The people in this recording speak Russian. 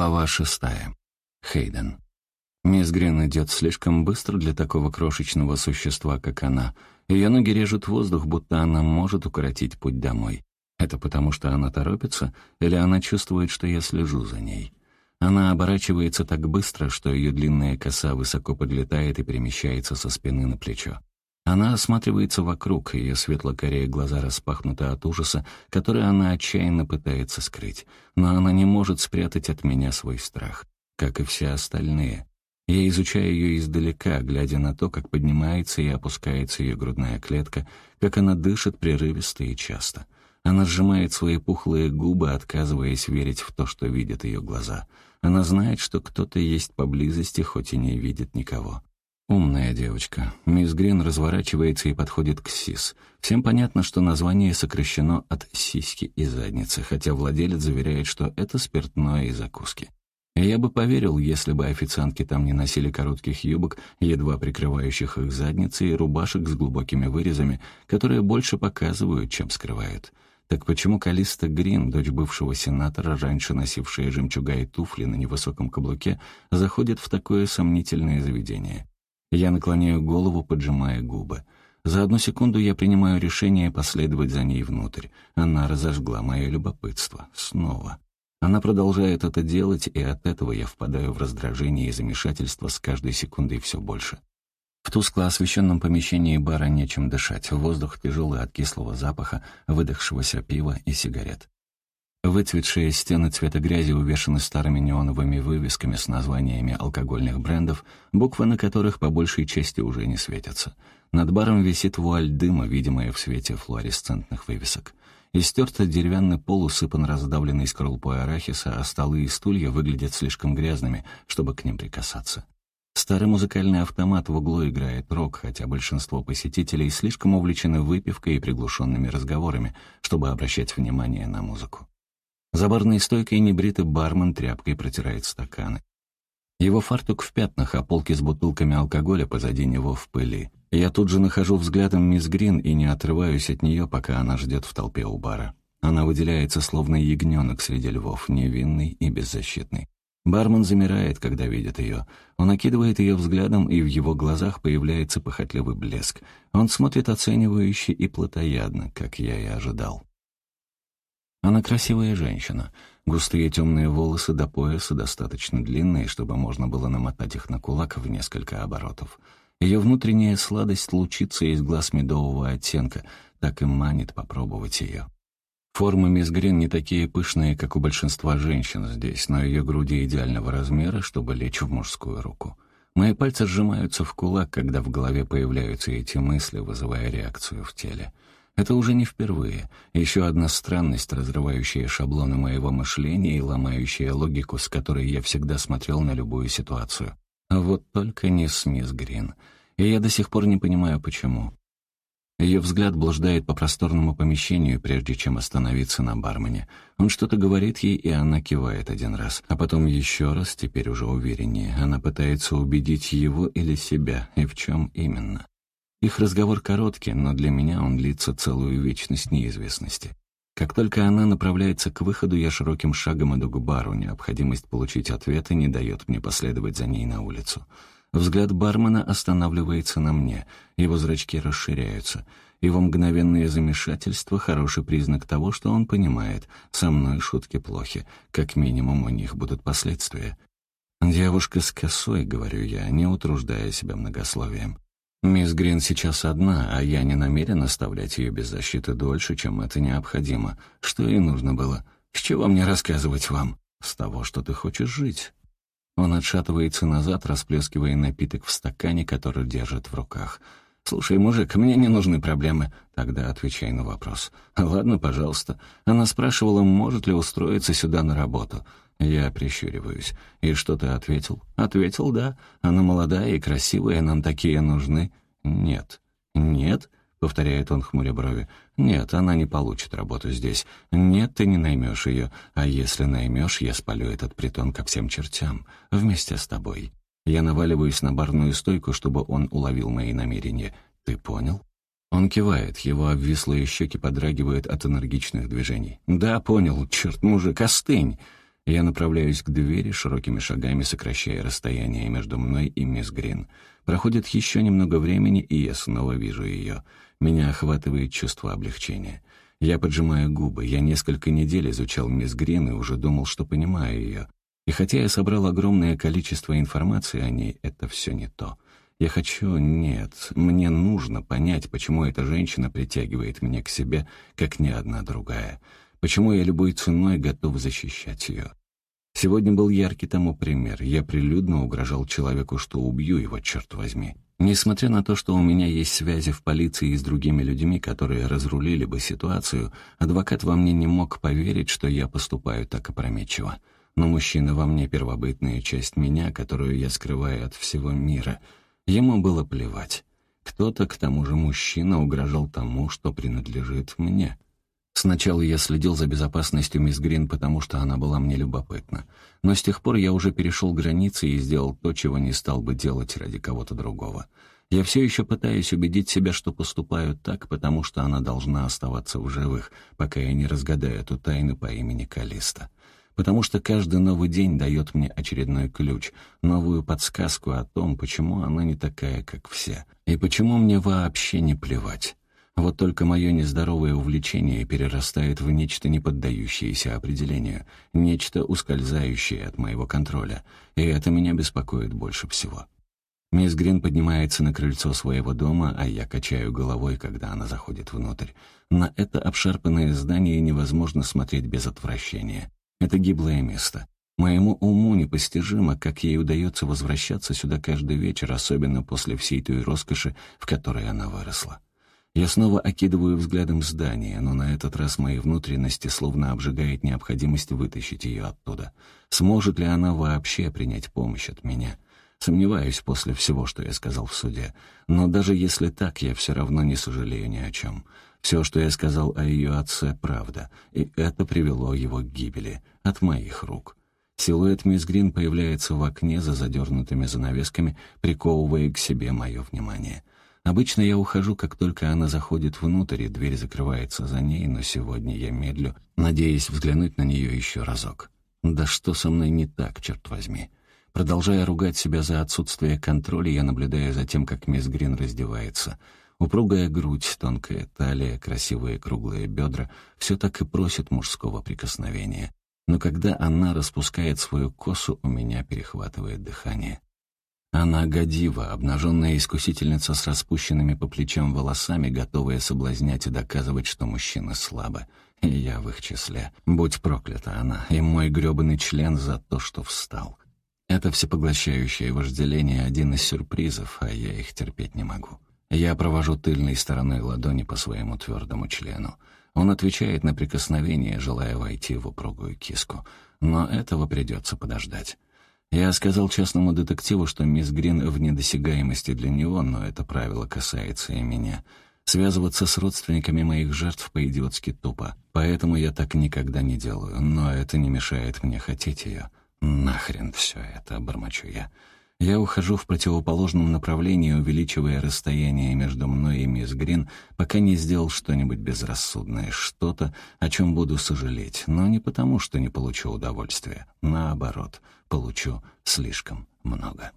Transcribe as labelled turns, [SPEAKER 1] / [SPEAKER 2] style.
[SPEAKER 1] Глава шестая. Хейден. Мисс Грин идет слишком быстро для такого крошечного существа, как она. Ее ноги режут воздух, будто она может укоротить путь домой. Это потому, что она торопится, или она чувствует, что я слежу за ней? Она оборачивается так быстро, что ее длинная коса высоко подлетает и перемещается со спины на плечо. Она осматривается вокруг, ее светло-корее глаза распахнуты от ужаса, который она отчаянно пытается скрыть. Но она не может спрятать от меня свой страх, как и все остальные. Я изучаю ее издалека, глядя на то, как поднимается и опускается ее грудная клетка, как она дышит прерывисто и часто. Она сжимает свои пухлые губы, отказываясь верить в то, что видят ее глаза — она знает, что кто-то есть поблизости, хоть и не видит никого. Умная девочка. Мисс Грин разворачивается и подходит к СИС. Всем понятно, что название сокращено от «сиськи» и «задницы», хотя владелец заверяет, что это спиртное и закуски. я бы поверил, если бы официантки там не носили коротких юбок, едва прикрывающих их задницы, и рубашек с глубокими вырезами, которые больше показывают, чем скрывают. Так почему Калиста Грин, дочь бывшего сенатора, раньше носившая жемчуга и туфли на невысоком каблуке, заходит в такое сомнительное заведение? Я наклоняю голову, поджимая губы. За одну секунду я принимаю решение последовать за ней внутрь. Она разожгла мое любопытство. Снова. Она продолжает это делать, и от этого я впадаю в раздражение и замешательство с каждой секундой все больше. В тускло освещенном помещении бара нечем дышать, воздух тяжелый от кислого запаха, выдохшегося пива и сигарет. Выцветшие стены цвета грязи увешаны старыми неоновыми вывесками с названиями алкогольных брендов, буквы на которых по большей части уже не светятся. Над баром висит вуаль дыма, видимая в свете флуоресцентных вывесок. Истертый деревянный пол усыпан раздавленной скорлупой арахиса, а столы и стулья выглядят слишком грязными, чтобы к ним прикасаться. Старый музыкальный автомат в углу играет рок, хотя большинство посетителей слишком увлечены выпивкой и приглушенными разговорами, чтобы обращать внимание на музыку. За барной стойкой небритый бармен тряпкой протирает стаканы. Его фартук в пятнах, а полки с бутылками алкоголя позади него в пыли. Я тут же нахожу взглядом мисс Грин и не отрываюсь от нее, пока она ждет в толпе у бара. Она выделяется, словно ягненок среди львов, невинный и беззащитный. Бармен замирает, когда видит ее. Он окидывает ее взглядом, и в его глазах появляется похотливый блеск. Он смотрит оценивающе и плотоядно, как я и ожидал. Она красивая женщина. Густые темные волосы до пояса достаточно длинные, чтобы можно было намотать их на кулак в несколько оборотов. Ее внутренняя сладость лучится из глаз медового оттенка, так и манит попробовать ее. Формы мисс Грин не такие пышные, как у большинства женщин здесь, но ее груди идеального размера, чтобы лечь в мужскую руку. Мои пальцы сжимаются в кулак, когда в голове появляются эти мысли, вызывая реакцию в теле. Это уже не впервые. Еще одна странность, разрывающая шаблоны моего мышления и ломающая логику, с которой я всегда смотрел на любую ситуацию. А вот только не с мисс Грин. И я до сих пор не понимаю, почему. Ее взгляд блуждает по просторному помещению, прежде чем остановиться на бармене. Он что-то говорит ей, и она кивает один раз. А потом еще раз, теперь уже увереннее. Она пытается убедить его или себя, и в чем именно. Их разговор короткий, но для меня он длится целую вечность неизвестности. Как только она направляется к выходу, я широким шагом иду к бару. Необходимость получить ответы не дает мне последовать за ней на улицу. Взгляд бармена останавливается на мне, его зрачки расширяются. Его мгновенное замешательство — хороший признак того, что он понимает, со мной шутки плохи, как минимум у них будут последствия. «Девушка с косой», — говорю я, не утруждая себя многословием. «Мисс Грин сейчас одна, а я не намерен оставлять ее без защиты дольше, чем это необходимо. Что ей нужно было? С чего мне рассказывать вам? С того, что ты хочешь жить». Он отшатывается назад, расплескивая напиток в стакане, который держит в руках. «Слушай, мужик, мне не нужны проблемы». Тогда отвечай на вопрос. «Ладно, пожалуйста». Она спрашивала, может ли устроиться сюда на работу. Я прищуриваюсь. «И что ты ответил?» «Ответил, да. Она молодая и красивая, нам такие нужны». «Нет». «Нет?» — повторяет он, хмуря брови. «Нет, она не получит работу здесь. Нет, ты не наймешь ее. А если наймешь, я спалю этот притон ко всем чертям. Вместе с тобой». Я наваливаюсь на барную стойку, чтобы он уловил мои намерения. «Ты понял?» Он кивает, его обвислые щеки подрагивают от энергичных движений. «Да, понял. Черт, мужик, остынь!» Я направляюсь к двери, широкими шагами сокращая расстояние между мной и мисс Грин. Проходит еще немного времени, и я снова вижу ее. Меня охватывает чувство облегчения. Я поджимаю губы. Я несколько недель изучал мисс Грин и уже думал, что понимаю ее. И хотя я собрал огромное количество информации о ней, это все не то. Я хочу... Нет, мне нужно понять, почему эта женщина притягивает меня к себе, как ни одна другая. Почему я любой ценой готов защищать ее. Сегодня был яркий тому пример. Я прилюдно угрожал человеку, что убью его, черт возьми. Несмотря на то, что у меня есть связи в полиции с другими людьми, которые разрулили бы ситуацию, адвокат во мне не мог поверить, что я поступаю так опрометчиво. Но мужчина во мне — первобытная часть меня, которую я скрываю от всего мира. Ему было плевать. Кто-то, к тому же мужчина, угрожал тому, что принадлежит мне. Сначала я следил за безопасностью мисс Грин, потому что она была мне любопытна. Но с тех пор я уже перешел границы и сделал то, чего не стал бы делать ради кого-то другого. Я все еще пытаюсь убедить себя, что поступаю так, потому что она должна оставаться в живых, пока я не разгадаю эту тайну по имени Калиста. Потому что каждый новый день дает мне очередной ключ, новую подсказку о том, почему она не такая, как все, и почему мне вообще не плевать. Вот только мое нездоровое увлечение перерастает в нечто не поддающееся определению, нечто ускользающее от моего контроля, и это меня беспокоит больше всего. Мисс Грин поднимается на крыльцо своего дома, а я качаю головой, когда она заходит внутрь. На это обшарпанное здание невозможно смотреть без отвращения. Это гиблое место. Моему уму непостижимо, как ей удается возвращаться сюда каждый вечер, особенно после всей той роскоши, в которой она выросла. Я снова окидываю взглядом здание, но на этот раз мои внутренности словно обжигает необходимость вытащить ее оттуда. Сможет ли она вообще принять помощь от меня? Сомневаюсь после всего, что я сказал в суде. Но даже если так, я все равно не сожалею ни о чем. Все, что я сказал о ее отце, правда, и это привело его к гибели от моих рук. Силуэт мисс Грин появляется в окне за задернутыми занавесками, приковывая к себе мое внимание. Обычно я ухожу, как только она заходит внутрь, и дверь закрывается за ней, но сегодня я медлю, надеясь взглянуть на нее еще разок. Да что со мной не так, черт возьми? Продолжая ругать себя за отсутствие контроля, я наблюдаю за тем, как мисс Грин раздевается. Упругая грудь, тонкая талия, красивые круглые бедра — все так и просит мужского прикосновения. Но когда она распускает свою косу, у меня перехватывает дыхание. Она годива, обнаженная искусительница с распущенными по плечам волосами, готовая соблазнять и доказывать, что мужчины слабы. И я в их числе. Будь проклята она, и мой грёбаный член за то, что встал. Это всепоглощающее вожделение — один из сюрпризов, а я их терпеть не могу. Я провожу тыльной стороной ладони по своему твердому члену. Он отвечает на прикосновение, желая войти в упругую киску. Но этого придется подождать. Я сказал частному детективу, что мисс Грин в недосягаемости для него, но это правило касается и меня. Связываться с родственниками моих жертв по-идиотски тупо. Поэтому я так никогда не делаю, но это не мешает мне хотеть ее. Нахрен все это, бормочу я. Я ухожу в противоположном направлении, увеличивая расстояние между мной и мисс Грин, пока не сделал что-нибудь безрассудное, что-то, о чем буду сожалеть, но не потому, что не получу удовольствия. Наоборот — получу слишком много.